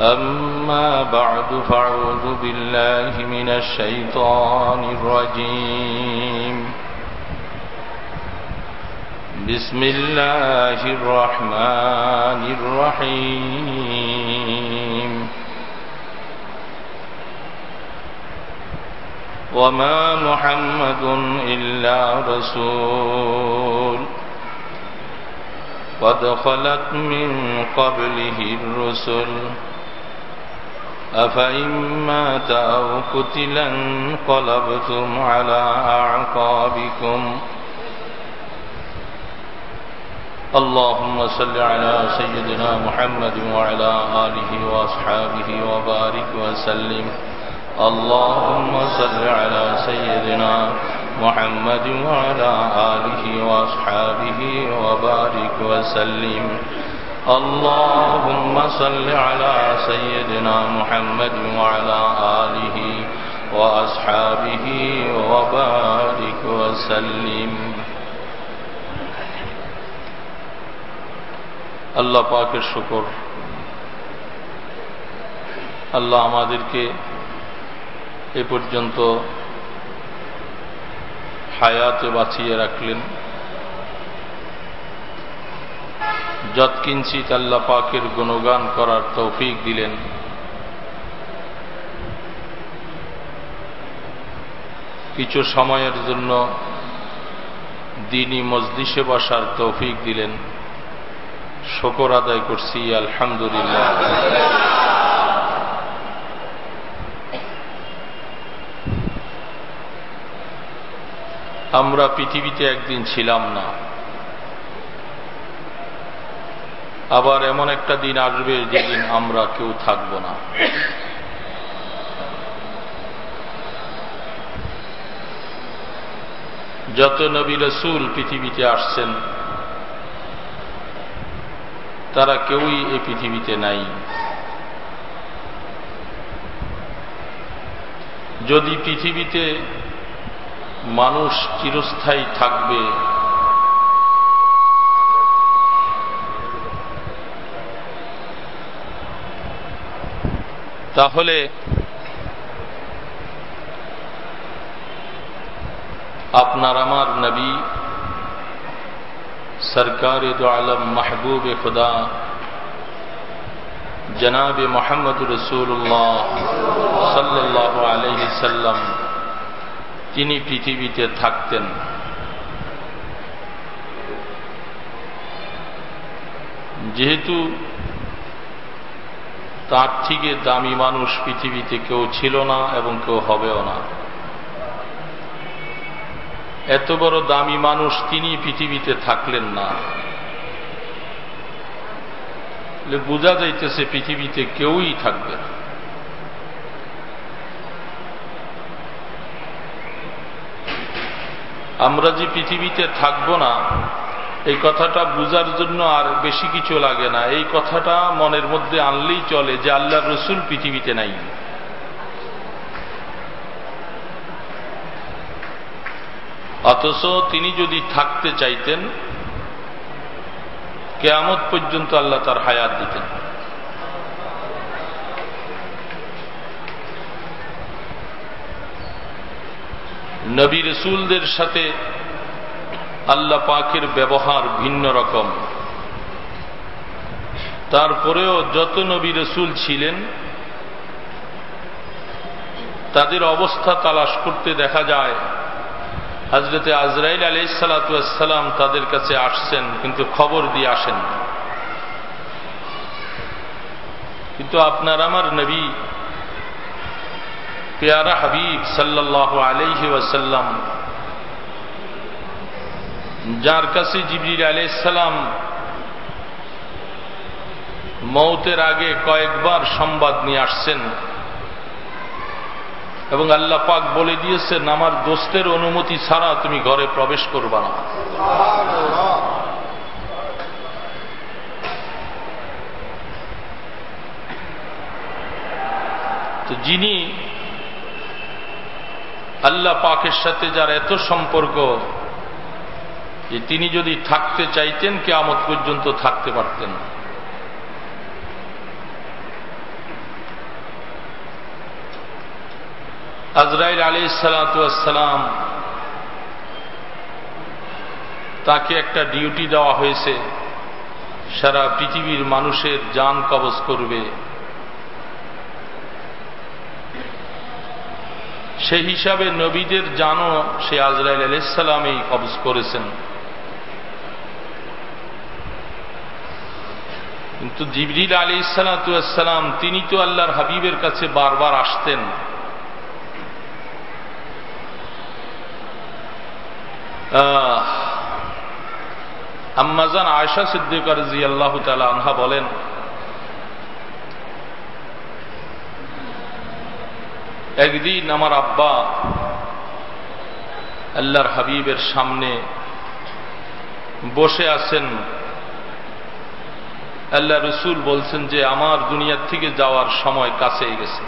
أما بعد فأعوذ بالله من الشيطان الرجيم. بسم الله الرحمن الرحيم. وما محمد إلا رسول. قد خلت من قبله الرسل. أفإن مات أو قتلا انقلبتم على أعقابكم. اللهم صل على سيدنا محمد وعلى آله وأصحابه وبارك وسلم. اللهم صل على سيدنا محمد وعلى آله وأصحابه وبارك وسلم. اللهم صل على سيدنا محمد وعلى آله وأصحابه وبارك وسلم আল্লাহ পাকের শুকর আল্লাহ আমাদেরকে এ পর্যন্ত হায়াতে বাঁচিয়ে রাখলেন যৎকিঞ্চিত আল্লাহ পাকের গুণগান করার তৌফিক দিলেন। কিছু সময়ের জন্য দিনী মজলিসে বসার তৌফিক দিলেন। শকর আদায় করছি, আলহামদুলিল্লাহ। আমরা পৃথিবীতে একদিন ছিলাম না। আবার এমন একটা দিন আসবে যেদিন আমরা কেউ থাকব না। যত নবী রসুল পৃথিবীতে আসছেন, তারা কেউই এই পৃথিবীতে নাই। যদি পৃথিবীতে মানুষ চিরস্থায়ী থাকবে তাহলে আপনার আমার নবী সরকার দো আলম মাহবুব খুদা জনাব মোহাম্মদ রসুল্লাহ সাল্লাহ আলহিসাল্লাম তিনি পৃথিবীতে থাকতেন যেহেতু তার থেকে দামি মানুষ পৃথিবীতে কেউ ছিল না এবং কেউ হবেও না। এত বড় দামি মানুষ তিনি পৃথিবীতে থাকলেন না। বোঝা যাইতেছে পৃথিবীতে কেউই থাকবে না। আমরা যে পৃথিবীতে থাকব না এই কথাটা বুঝার জন্য আর বেশি কিছু লাগে না। এই কথাটা মনের মধ্যে আনলেই চলে যে আল্লাহ রসুল পৃথিবীতে নাই। অথচ তিনি যদি থাকতে চাইতেন, কেয়ামত পর্যন্ত আল্লাহ তার হায়াত দিতেন। নবী রসুলদের সাথে আল্লাহ পাকের ব্যবহার ভিন্ন রকম। তারপরেও যত নবী রসুল ছিলেন, তাদের অবস্থা তালাশ করতে দেখা যায়। হজরতে আজরাইল আলাইসালাতাম তাদের কাছে আসছেন, কিন্তু খবর দিয়ে আসেন কিন্তু আপনার আমার নবী, পেয়ারা হাবিব সাল্লাহ আলহি ওয়াসাল্লাম যার কাছে জিবরিল আলাইসাল্লাম মৌতের আগে কয়েকবার সংবাদ নিয়ে আসছেন এবং আল্লাহ পাক বলে দিয়েছেন, আমার দোস্তের অনুমতি ছাড়া তুমি ঘরে প্রবেশ করবা না। তো যিনি আল্লাহ পাকের সাথে যার এত সম্পর্ক যে তিনি যদি থাকতে চাইতেন, কেয়ামত পর্যন্ত থাকতে পারতেন আজরাইল আলী সালাতাম তাকে একটা ডিউটি দেওয়া হয়েছে। সারা পৃথিবীর মানুষের যান কবজ করবে। সেই হিসাবে নবীদের জানও সে আজরাইল আলাইসাল্লামেই কবজ করেছেন। কিন্তু জিবরিল আলী সালাতাম তিনি তো আল্লাহর হাবিবের কাছে বারবার আসতেন। আম্মাজান আয়সা সিদ্দিকার জি আল্লাহ তালা আনহা বলেন, একদিন আমার আব্বা আল্লাহর হাবিবের সামনে বসে আছেন আল্লাহ রসুল বলছেন যে আমার দুনিয়ার থেকে যাওয়ার সময় কাছে গেছে।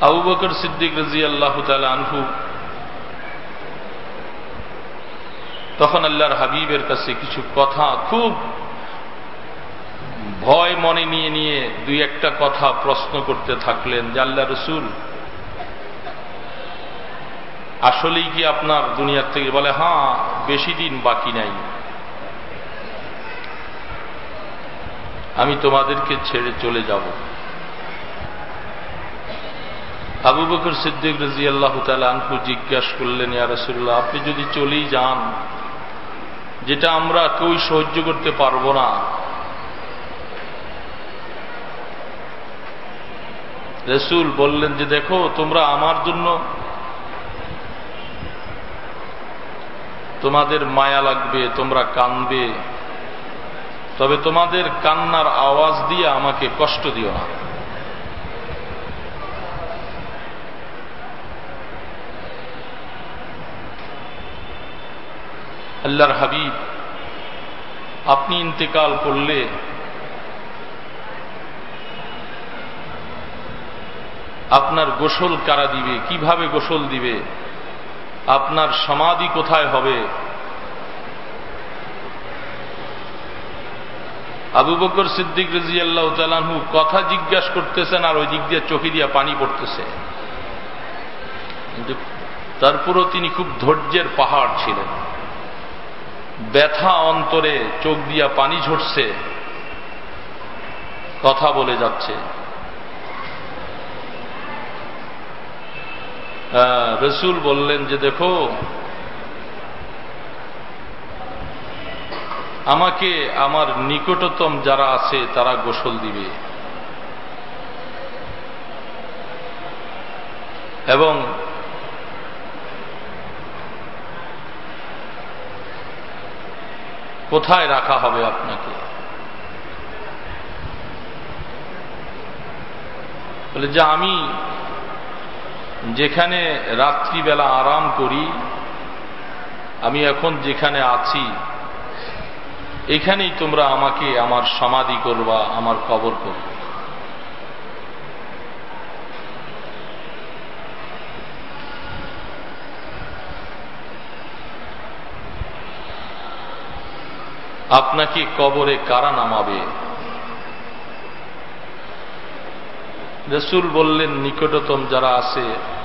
আবু বকর সিদ্দিক রাজি আল্লাহ আনহু তখন আল্লাহর হাবিবের কাছে কিছু কথা, খুব ভয় মনে নিয়ে নিয়ে দুই একটা কথা প্রশ্ন করতে থাকলেন যে আল্লাহ রসুল আসলেই কি আপনার দুনিয়ার থেকে বলে হ্যাঁ বেশি দিন বাকি নাই। আমি তোমাদেরকে ছেড়ে চলে যাব। আবু বকর সিদ্দিক রাজি আল্লাহ আনহু জিজ্ঞাসা করলেন, ইয়া রসুল্লাহ আপনি যদি চলেই যান, যেটা আমরা কেউ সহ্য করতে পারব না। রসুল বললেন যে, দেখো, তোমরা আমার জন্য তোমাদের মায়া লাগবে, তোমরা কানবে তবে তোমাদের কান্নার আওয়াজ দিয়ে আমাকে কষ্ট দিও না। আল্লাহর হাবিব, আপনি ইন্তেকাল করলে আপনার গোসল কারা দিবে? কীভাবে গোসল দিবে? আপনার সমাধি কোথায় হবে? আবু বকর সিদ্দিক রাজি আল্লাহ কথা জিজ্ঞাসা করতেছেন আর ওই দিক দিয়ে চোখে দিয়া পানি পড়তেছে। কিন্তু তারপরও তিনি খুব ধৈর্যের পাহাড় ছিলেন। ব্যথা অন্তরে চোখ দিয়া পানি ঝরছে, কথা বলে যাচ্ছে। রসুল বললেন যে দেখো, আমাকে আমার নিকটতম যারা আছে, তারা গোসল দিবে। এবং কোথায় রাখা হবে আপনাকে? বলে যে আমি যেখানে রাত্রিবেলা আরাম করি, আমি এখন যেখানে আছি, এখানেই তোমরা আমাকে আমার সমাধি করবা, আমার কবর করবে। আপনাকে কবরে কারা নামাবে? রসুল বললেন, নিকটতম যারা আছে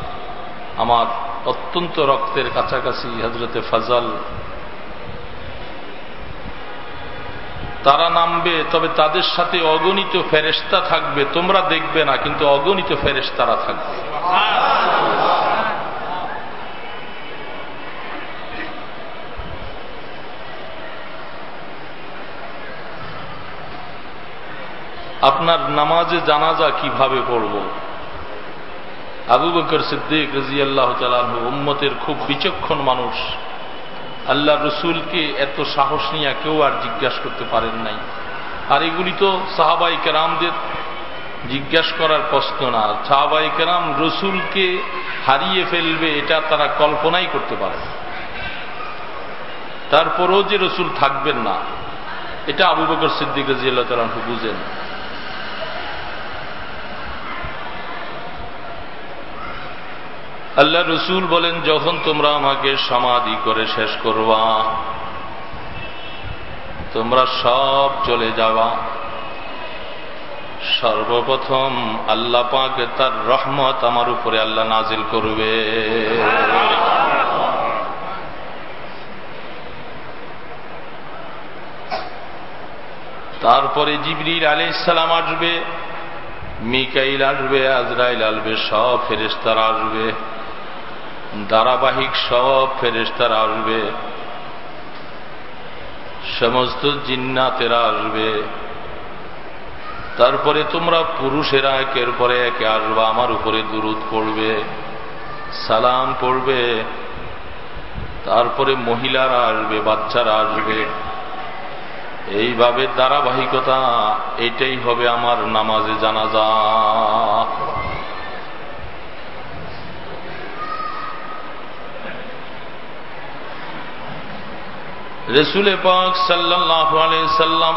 আমার অত্যন্ত রক্তের কাছাকাছি হজরতে ফজল। তারা নামবে, তবে তাদের সাথে অগণিত ফেরেস্তা থাকবে, তোমরা দেখবে না, কিন্তু অগণিত ফেরেস্তারা থাকবে। আপনার নামাজে জানাজা কীভাবে পড়ব? আবু বকর সিদ্দিক রাজি আল্লাহ তালু উম্মতের খুব বিচক্ষণ মানুষ। আল্লাহ রসুলকে এত সাহস নিয়ে কেউ আর জিজ্ঞাসা করতে পারেন নাই। আর এগুলি তো সাহাবাই কেরামদের জিজ্ঞাসা করার প্রশ্ন না। সাহাবাই কেরাম রসুলকে হারিয়ে ফেলবে এটা তারা কল্পনাই করতে পারে তারপরও যে রসুল থাকবেন না, এটা আবু বকর সিদ্দিক রাজি আল্লাহ তালু বুঝেন। আল্লাহ রসুল বলেন, যখন তোমরা আমাকে সমাধি করে শেষ করবা, তোমরা সব চলে যাওয়া সর্বপ্রথম আল্লাহ পাকে তার রহমত আমার উপরে আল্লাহ নাজিল করবে। তারপরে জিবরিল আলী ইসালাম আসবে, মিকাইল আসবে, আজরাইল আসবে, সব ফেরেস্তারা আসবে। ধারাবাহিক সব ফেরেস্তারা আসবে। সমস্ত জিন্নাতেরা আসবে। তারপরে তোমরা পুরুষেরা একের পরে একে আসবা, আমার উপরে দুরুদ পড়বে, সালাম পড়বে। তারপরে মহিলারা আসবে, বাচ্চারা আসবে। এইভাবে ধারাবাহিকতা এটাই হবে আমার নামাজে জানাজা। রসুলে পাক সাল্লাম,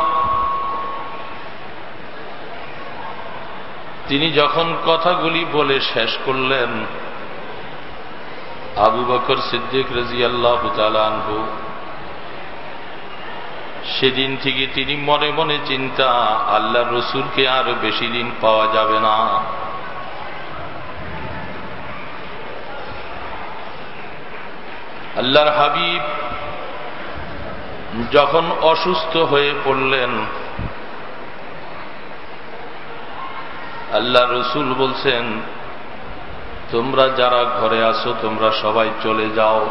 তিনি যখন কথাগুলি বলে শেষ করলেন, আবু বকর সিদ্দিক রাজি আল্লাহ তালানহু সেদিন থেকে তিনি মনে মনে চিন্তা, আল্লাহ রসুলকে আর বেশি দিন পাওয়া যাবে না। আল্লাহর হাবিব যখন অসুস্থ হয়ে পড়লেন, আল্লাহ রসুল বলছেন, তোমরা যারা ঘরে আসো তোমরা সবাই চলে যাও।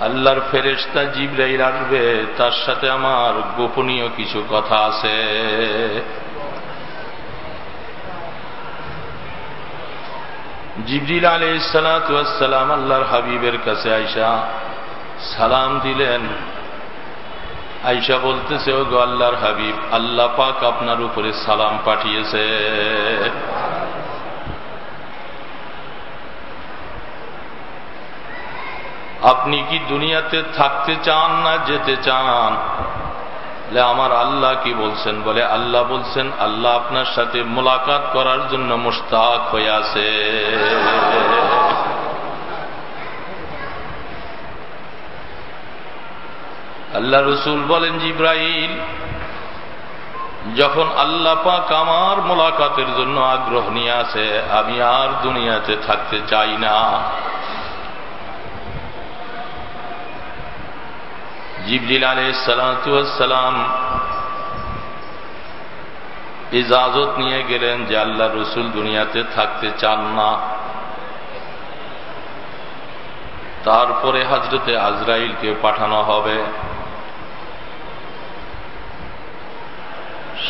আল্লাহর ফেরেস্তা জিব্রাইল আসবে, তার সাথে আমার গোপনীয় কিছু কথা আছে। জিবরিল আলী সালাতাম আল্লাহর হাবিবের কাছে আইসা সালাম দিলেন। আইসা বলতেছে ও গো আল্লাহর হাবিব, আল্লাহ পাক আপনার উপরে সালাম পাঠিয়েছে। আপনি কি দুনিয়াতে থাকতে চান না যেতে চান? আমার আল্লাহ কি বলছেন? বলে, আল্লাহ বলছেন, আল্লাহ আপনার সাথে মোলাকাত করার জন্য মুস্তাক হয়ে আছে। আল্লাহ রসুল বলেন জিব্রাইল, যখন আল্লাহ পাক আমার মোলাকাতের জন্য আগ্রহ নিয়ে আছে আমি আর দুনিয়াতে থাকতে চাই না। জিবলিল আলহ সালাম ইজাজত নিয়ে গেলেন যে আল্লাহ রসুল দুনিয়াতে থাকতে চান না। তারপরে হাজরতে আজরাইলকে পাঠানো হবে।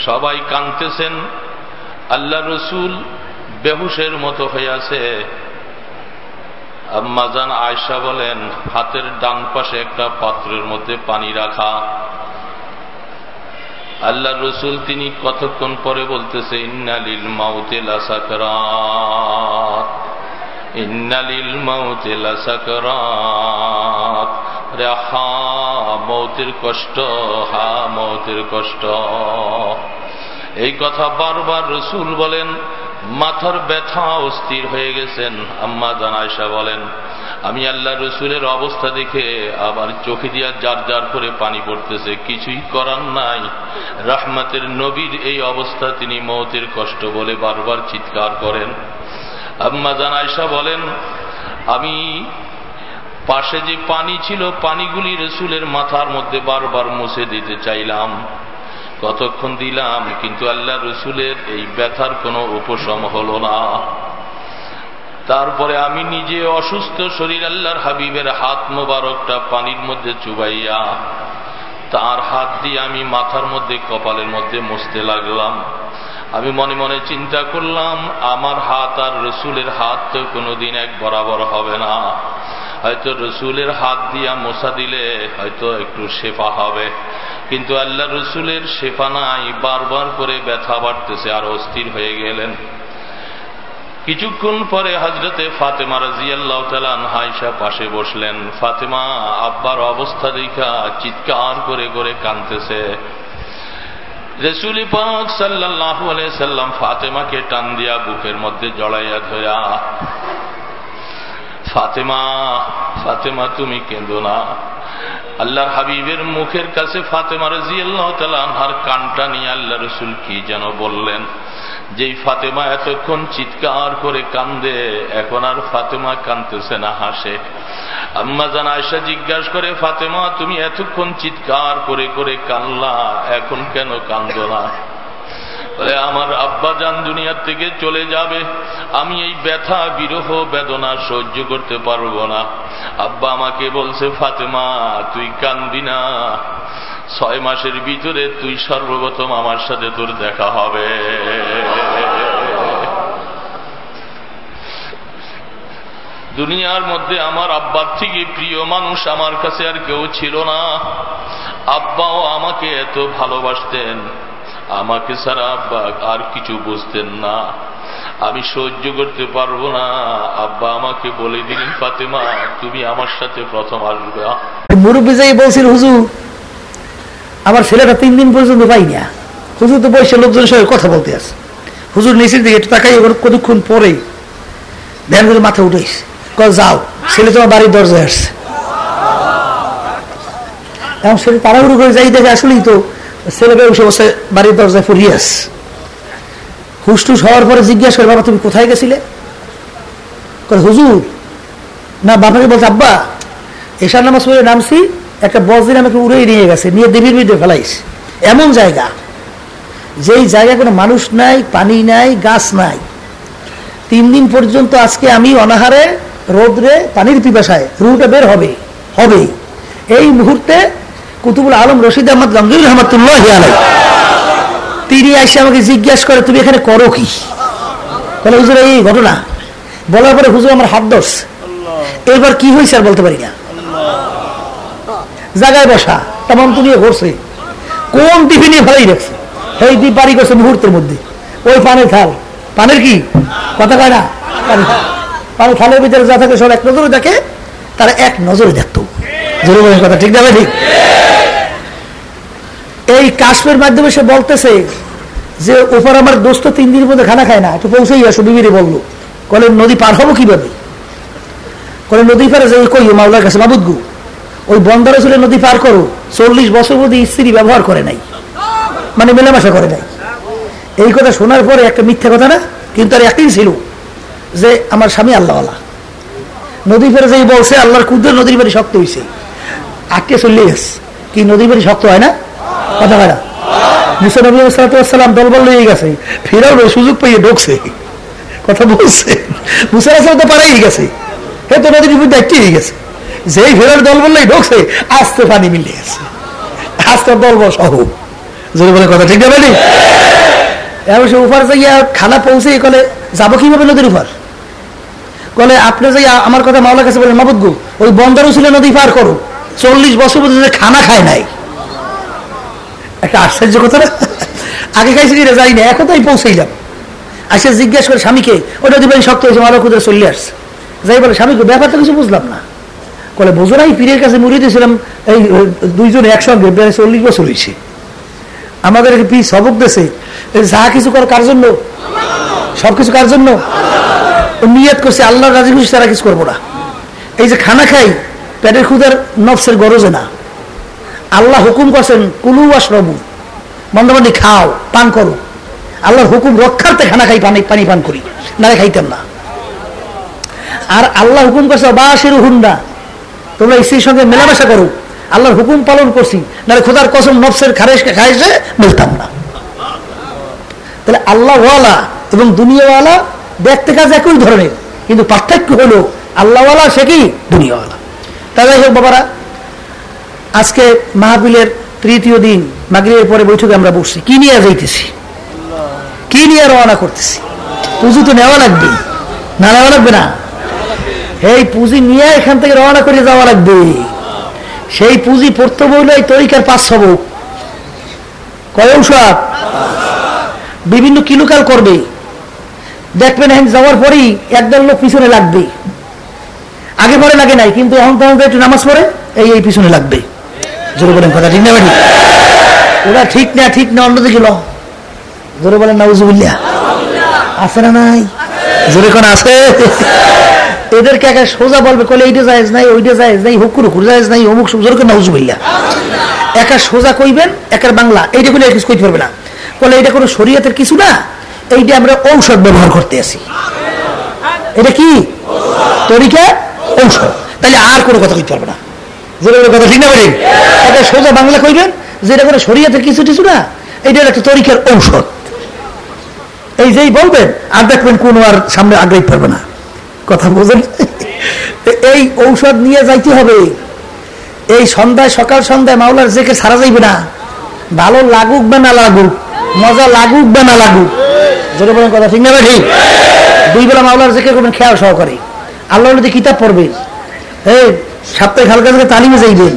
সবাই কানতেছেন আল্লাহ রসুল বেহুশের মতো হয়ে আছে। আম্মাজান আয়সা বলেন, হাতের ডান পাশে একটা পাত্রের মধ্যে পানি রাখা। আল্লাহ রসুল তিনি কতক্ষণ পরে বলতেছে, ইন্নালিল মাউতেলা সাকরাত ইন্নালিল মাউতেলা সাকরাত রে হা মৌতের কষ্ট, হা, মৌতের কষ্ট। এই কথা বারবার রসুল বলেন, মাথার ব্যথা অস্থির হয়ে গেছেন। আম্মা জানাইসা বলেন, আমি আল্লাহ রসুলের অবস্থা দেখে আবার চোখে দিয়া যার যার করে পানি পড়তেছে, কিছুই করার নাই। রাহমাতের নবীর এই অবস্থা তিনি মৌতের কষ্ট বলে বারবার চিৎকার করেন। আম্মা জানাইসা বলেন, আমি পাশে যে পানি ছিল, পানিগুলি রসুলের মাথার মধ্যে বারবার মুছে দিতে চাইলাম। কতক্ষণ দিলাম, কিন্তু আল্লাহ রসুলের এই ব্যথার কোনো উপশম হল না। তারপরে আমি নিজে অসুস্থ, শরীর আল্লাহর হাবিবের হাত মোবারকটা পানির মধ্যে চুবাইয়া, তার হাত দিয়ে আমি মাথার মধ্যে, কপালের মধ্যে মুছতে লাগলাম। আমি মনে মনে চিন্তা করলাম, আমার হাত আর রসুলের হাত তো কোনোদিন এক বরাবর হবে না। হয়তো রসুলের হাত দিয়া মোছা দিলে হয়তো একটু শেফা হবে। কিন্তু আল্লাহ রসুলের শেফা নাই, বারবার করে ব্যথা বাড়তেছে, আর অস্থির হয়ে গেলেন। কিছুক্ষণ পরে হজরতে ফাতেমা রাজিয়াল্লাহ তালান হাইসা পাশে বসলেন। ফাতেমা আব্বার অবস্থা দেখা চিৎকার করে করে কানতেছে রেসুলি পাক সাল্লাহ সাল্লাম ফাতেমাকে টান দিয়া বুকের মধ্যে জড়াইয়া ধরা। ফাতেমা ফাতেমা তুমি কেঁদো না। আল্লাহর হাবিবের মুখের কাছে ফাতেমা রাজি আল্লাহ তালাহার কানটা নিয়ে আল্লাহ রসুল কি যেন বললেন। যেই ফাতেমা এতক্ষণ চিৎকার করে কান্দে, এখন আর ফাতেমা কানতেছে না, হাসে। আম্মা জান আয়সা জিজ্ঞাসা করে, ফাতেমা, তুমি এতক্ষণ চিৎকার করে করে কানলা, এখন কেন কান্দ না? আমার আব্বা যান দুনিয়ার থেকে চলে যাবে। আমি এই ব্যথা, বিরহ বেদনা সহ্য করতে পারব না। আব্বা আমাকে বলছে, ফাতেমা, তুই কান্দি না। ছয় মাসের ভিতরে তুই সর্বপ্রথম আমার সাথে তোর দেখা হবে। দুনিয়ার মধ্যে আমার আব্বার থেকে প্রিয় মানুষ আমার কাছে আর কেউ ছিল না। আব্বাও আমাকে এত ভালোবাসতেন। আমাকে ছাড়া আব্বা আর কিছু বুঝতেন না। আমি সহ্য করতে পারব না। আব্বা আমাকে বলে দিলেন ফাতেমা তুমি আমার সাথে প্রথম আসবে। মুরব্বী যাই বলছিল হুজুর আমার ছেলেটা তিন দিন পর্যন্ত পাই না। হুজুর তো বয়সের লোকজনের সঙ্গে কথা বলতে আছে। হুজুর নিচের দিকে একটু তাকাই কতক্ষণ পরে ধ্যান করে মাথা উঠেস যাও ছেলে তোমার বাড়ির দরজায় আসছে। এখন ছেলে তাড়াহুড়ো করে যাই দেখে আসলেই তো ছেলেকে বসে বসে বাড়ির দরজায় ফুরিয়ে হুসটুস হওয়ার পরে জিজ্ঞাসা করে, বাবা, তুমি কোথায় গেছিলে? হুজুর। না, বাবাকে বলছে, আব্বা, এশার নামাজ পড়ে নামছি, একটা বজদিন আমাকে উড়েই নিয়ে গেছে, নিয়ে দেবীর ভিতরে ফেলাইস। এমন জায়গা। যেই জায়গায় কোনো মানুষ নাই, পানি নাই, গাছ নাই। তিন দিন পর্যন্ত আজকে আমি অনাহারে, রোদ্রে পানির পিপাসায় রুটা বের হবে হবে এই মুহূর্তে কুতুবুল আলম রশিদ আহমদ গমজুল রহমতুল্লাহ তিনি এসে আমাকে জিজ্ঞাসা করে তুমি এখানে করো কি? বলে হুজুর এই ঘটনা। বলার পরে হুজুর আমার হাত দোষ এবার কি হয়েছে আর বলতে পারি না। জায়গায় বসা তেমন তুমি ঘুরছে। কোন দ্বীপে নিয়ে ভালোই দেখছে। সেই দ্বীপ বাড়ি করছে মুহূর্তের মধ্যে। ওই পানের থাল। পানের কি? কথা কয় না? পানি থালের ভিতরে যা থাকে সব এক নজরে দেখে তারা এক নজরে দেখতো। জরুরি কথা ঠিক যাবে ঠিক। এই কাশ্মের মাধ্যমে সে বলতেছে যে ওপর আমার দোস্ত তিন দিনের মধ্যে খানা খায় না, একটু পৌঁছেই আসো, বিবিরে বলল। কলে, নদী পার হব কীভাবে? কলে, নদী পারে যে কই মাওলার কাছে বাবুদগু ওই বন্দরে চলে নদী পার করো, চল্লিশ বছর মধ্যে স্ত্রী ব্যবহার করে নাই মানে মেলামেশা করে নাই। এই কথা শোনার পরে একটা মিথ্যা কথা না, কিন্তু আর একই ছিল যে, আমার স্বামী আল্লাহওয়ালা। নদী ফেরে যে বলছে, আল্লাহর কুদ্র নদীর বাড়ি শক্ত হয়েছে আটকে চলে গেছে। কি, নদীর বাড়ি শক্ত হয় না? কথা হয় না? মুসা নবী সালাম দল বল লেগে গেছে। ফেরাও সুযোগ পেয়ে ঢুকছে। কথা বলছে। মুসা আসলাম তো পারাই গেছে। হে তো নদীর দায়িত্ব হয়ে গেছে। যেই ফেরার দল বললেই ঢুকছে, আস্তে পানি মিলে গেছে। আস্তে দল বল সহ। যদি বলে কথা ঠিক না এবার সে উপার যাইয়া খানা পৌঁছে কলে, যাব কীভাবে নদীর উপর? কলে, আপনি যাই আমার কথা মাওলার কাছে বলেন মাবুদ্গু ওই বন্দরও ছিল নদী পার করো চল্লিশ বছর পর্যন্ত খানা খায় নাই। একটা আশ্চর্য কথা না? আগে খাইছি কিনা যাই না এখন তাই পৌঁছেইলাম আসে জিজ্ঞাসা করে, স্বামীকে ওটা নদী বাড়ি শক্ত হয়েছে মারা কুদরে চলে আসছে। যাই বলে, স্বামীকে, ব্যাপারটা কিছু বুঝলাম না। কলে বোঝো পীরের কাছে মুড়িয়ে দিয়েছিলাম, এই দুইজন একসঙ্গে, প্রায় চল্লিশ বছর হয়েছে। আমাদের পি সবক দেশে যা কিছু করে কার জন্য? সবকিছু কার জন্য? নিয়ত করছে আল্লাহ রাজি খুশি, তারা কিছু করব না। এই যে খানা খাই, পেটের ক্ষুদার নফসের গরজে না। আল্লাহ হুকুম করছেন, কুলু আশরবু মন্দামন্দি খাও, পান করো। আল্লাহর হুকুম রক্ষার্থে খানা খাই, পানি পানি পান করি, না খাইতাম না। আর আল্লাহ হুকুম করছে বাসের হুন্ডা তোমরা স্ত্রীর সঙ্গে মেলামেশা করো। আল্লাহর হুকুম পালন করছি নাহলে খোদার কসম নফসের খারেজকে খাইছে মিলতাম না। তাহলে আল্লাহওয়ালা এবং দুনিয়াওয়ালা দেখতে কাজ একই ধরনের, কিন্তু পার্থক্য হলো, আল্লাহওয়ালা সে কি? দুনিয়াওয়ালা। তাহলে হোক বাবারা আজকে মাহবিলের তৃতীয় দিন, মাগরিবের পরে বৈঠকে আমরা বসছি। কি নিয়ে যাইতেছি? কি নিয়ে রওনা করতেছি? পুঁজি তো নেওয়া লাগবে। না নেওয়া লাগবে না? এই পুঁজি নিয়ে এখান থেকে রওনা করে যাওয়া লাগবে। সেই পুঁজি পড়তে বললে এই তরিকার পাঁচ সবক কয় ঔষধ বিভিন্ন কিলুকাল করবে। দেখবেন এখন যাওয়ার পরেই একদল লোক পিছনে লাগবে। আগে পরে লাগে নাই, কিন্তু এখন তখন একটু নামাজ পড়ে, এই এই পিছনে লাগবে। জোরে বলেন কথা ঠিক না বাড়ি ওরা ঠিক না ঠিক না অন্যদিকে ল? জোরে বলেন নাউজুবিল্লা আছে না নাই? জোরে কোন আছে? এদেরকে একা সোজা বলবে কলে এইটা যায়জ নাই ওইটা যায়জ নাই, হুকুর হুকুর যায়জ নাই, অমুক সুখ জোরে নাউজুবিল্লা একা সোজা কইবেন, একার বাংলা এইটা কোনো কিছু কইতে পারবে না। বলে এটা কোনো শরীয়তের কিছু না এইটা আমরা ঔষধ ব্যবহার করতে আসি এটা কি? তরিকা? ঔষধ। তাহলে আর কোনো কথা কইতে পারবে না। এটা সোজা বাংলা কইবেন, যেটা কোনো শরীয়তের কিছু না একটা তরিকার ঔষধ। এই যেই বলবেন, আর দেখবেন কোনো আর সামনে পারবে না। কথা এই ঔষধ নিয়ে যাইতে হবে। এই সন্ধ্যায়, সকাল সন্ধ্যায় মাওলার জেকে সারা যাইবে না। ভালো লাগুক বা না লাগুক, মজা লাগুক বা না লাগুক, যেটা বলেন কথা ঠিক না ভাই ঠিক? দুই বেলা মাওলার জেকে করবেন খেয়াল সহকারে। আল্লাহ কিতাব পড়বে, এই সাপ্তাহিক হালকা থেকে তালিমে যাইবেন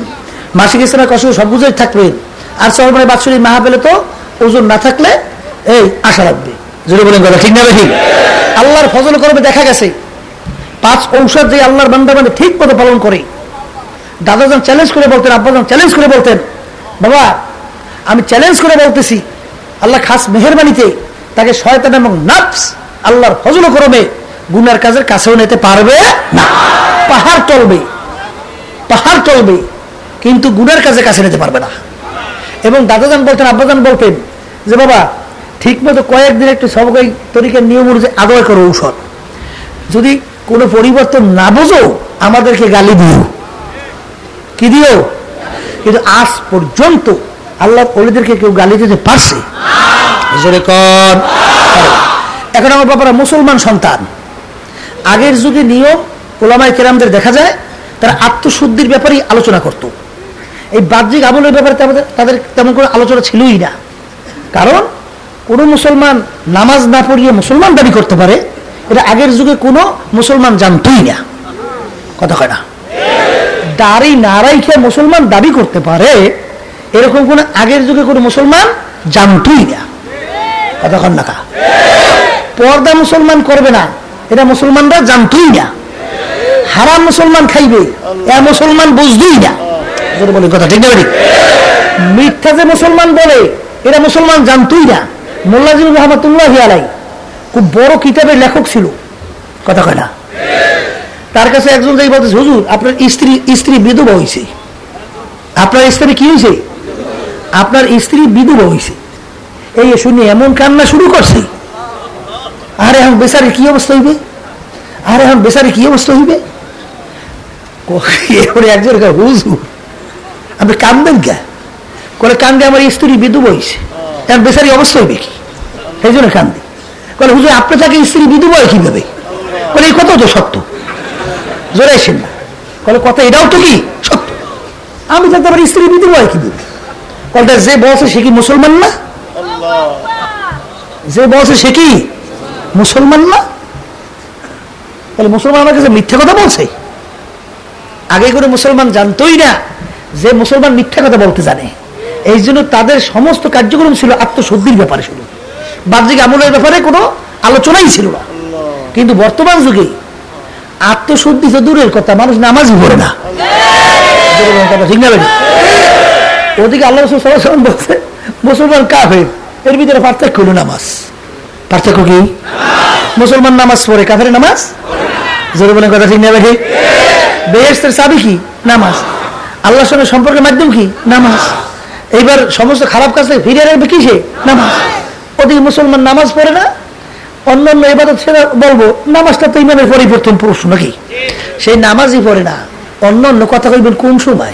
মাসিক ইসলামে কষ্ট সব বুঝে থাকবেন আর সরমানে বাৎসরিক মাহা পেলে তো ওজন না থাকলে এই আশা রাখবে। যেটা বলেন কথা ঠিক না ঠিক আল্লাহর ফজল করবে দেখা গেছে। পাঁচ ঔষধ যে আল্লাহর বান্দা মানে ঠিক মতো পালন করে। দাদাজান চ্যালেঞ্জ করে বলতেন, আব্বাজান চ্যালেঞ্জ করে বলতেন, বাবা, আমি চ্যালেঞ্জ করে বলতেছি, আল্লাহ খাস মেহরবানিতে তাকে শয়তান এবং নাফস আল্লাহর ফজল করবে। গুনার কাজের কাছেও নিতে পারবে না। পাহাড় টলবে পাহাড় টলবে কিন্তু গুণের কাছে কাছে নিতে পারবে না। এবং দাদাজান বলতেন, আব্বাজান বলতেন যে, বাবা ঠিক মতো কয়েকদিন একটু সবকাই তরিকার নিয়ম অনুযায়ী আদয় করো ঔষধ। যদি কোনো পরিবর্তন না বোঝো, আমাদেরকে গালি দিও। কি দিও? কিন্তু আজ পর্যন্ত আল্লাহ অলিদেরকে কেউ গালি দিতে পারছে। এখন আমার বাবারা মুসলমান সন্তান। আগের যুগে নিয়ম ওলামায় কেরামদের দেখা যায় তারা আত্মশুদ্ধির ব্যাপারেই আলোচনা করত। এই বাহ্যিক আমলের ব্যাপারে তাদের তেমন কোনো আলোচনা ছিলই না। কারণ কোনো মুসলমান নামাজ না পড়িয়ে মুসলমান দাবি করতে পারে, এটা আগের যুগে কোনো মুসলমান জানতই না। কথা হয় না? দাড়ি নারাই খেয়ে মুসলমান দাবি করতে পারে, এরকম কোন আগের যুগে কোনো মুসলমান জানতই না। কতক্ষণ না পর্দা মুসলমান করবে না, এটা মুসলমানরা জানতই না। হারাম মুসলমান খাইবে, এ মুসলমান বুঝতই না। কথা ঠিক না মিথ্যা যে মুসলমান বলে, এরা মুসলমান জানতই না। মোল্লাজিবুল রহমতুল্লাহ আলাই খুব বড় কিতাবের লেখক ছিল। কথা কয় না? তার কাছে একজন যাই বলতেছে, হুজুর, আপনার স্ত্রী স্ত্রী বিধবা হয়েছে আপনার স্ত্রী কি হয়েছে আপনার স্ত্রী বিধবা হয়েছে এই শুনে এমন কান্না শুরু করছে। আরে এখন বেচারি কি অবস্থা হইবে? আরে এখন বেচারি কি অবস্থা হইবে? এরপরে একজন হুজুর আপনি কান্দেন কে? করে কান্দে আমার স্ত্রী বিধবা হয়েছে এখন বেচারি অবস্থা হইবে কি? এই জন্য কান্দে। বলে হুজুর আপনি তাকে স্ত্রী বিধবা হয় কীভাবে? বলে এই কথা তো সত্য। জোরে আসেন না। বলে কথা এটাও তো কি সত্য? আমি থাকতে আমার স্ত্রী বিধবা হয় কীভাবে। বলতে যে বসে সে কি মুসলমান না? যে বসে সে কি মুসলমান না? তাহলে মুসলমান আমার কাছে মিথ্যা কথা বলছে? আগে করে মুসলমান জানতোই না যে মুসলমান মিথ্যা কথা বলতে জানে। এই জন্য তাদের সমস্ত কার্যক্রম ছিল আত্মশুদ্ধির ব্যাপারে শুধু। বাহ্যিক আমলের ব্যাপারে কোনো আলোচনাই ছিল না। কিন্তু বর্তমান যুগে আত্মশুদ্ধি তো দূরের কথা, মানুষ নামাজই পড়ে না। ওদিকে আল্লাহ রসুল বলছে, মুসলমান কাফের, এর ভিতরে পার্থক্য হলো নামাজ। পার্থক্য কি? মুসলমান নামাজ পড়ে, কাফের নামাজ? জোরে বলেন কথা ঠিক না বেহেস্তের চাবি কি? নামাজ। আল্লাহর সঙ্গে সম্পর্কের মাধ্যম কি? নামাজ। এইবার সমস্ত খারাপ কাজ থেকে ফিরে রাখবে কিসে? নামাজ। ওদিকে মুসলমান নামাজ পড়ে না। অন্য অন্য এবাদত সেটা বলব, নামাজটা তো ইমানের পরিবর্তন পুরুষ নাকি? সেই নামাজই পড়ে না। অন্য অন্য কথা কইবেন কোন সময়?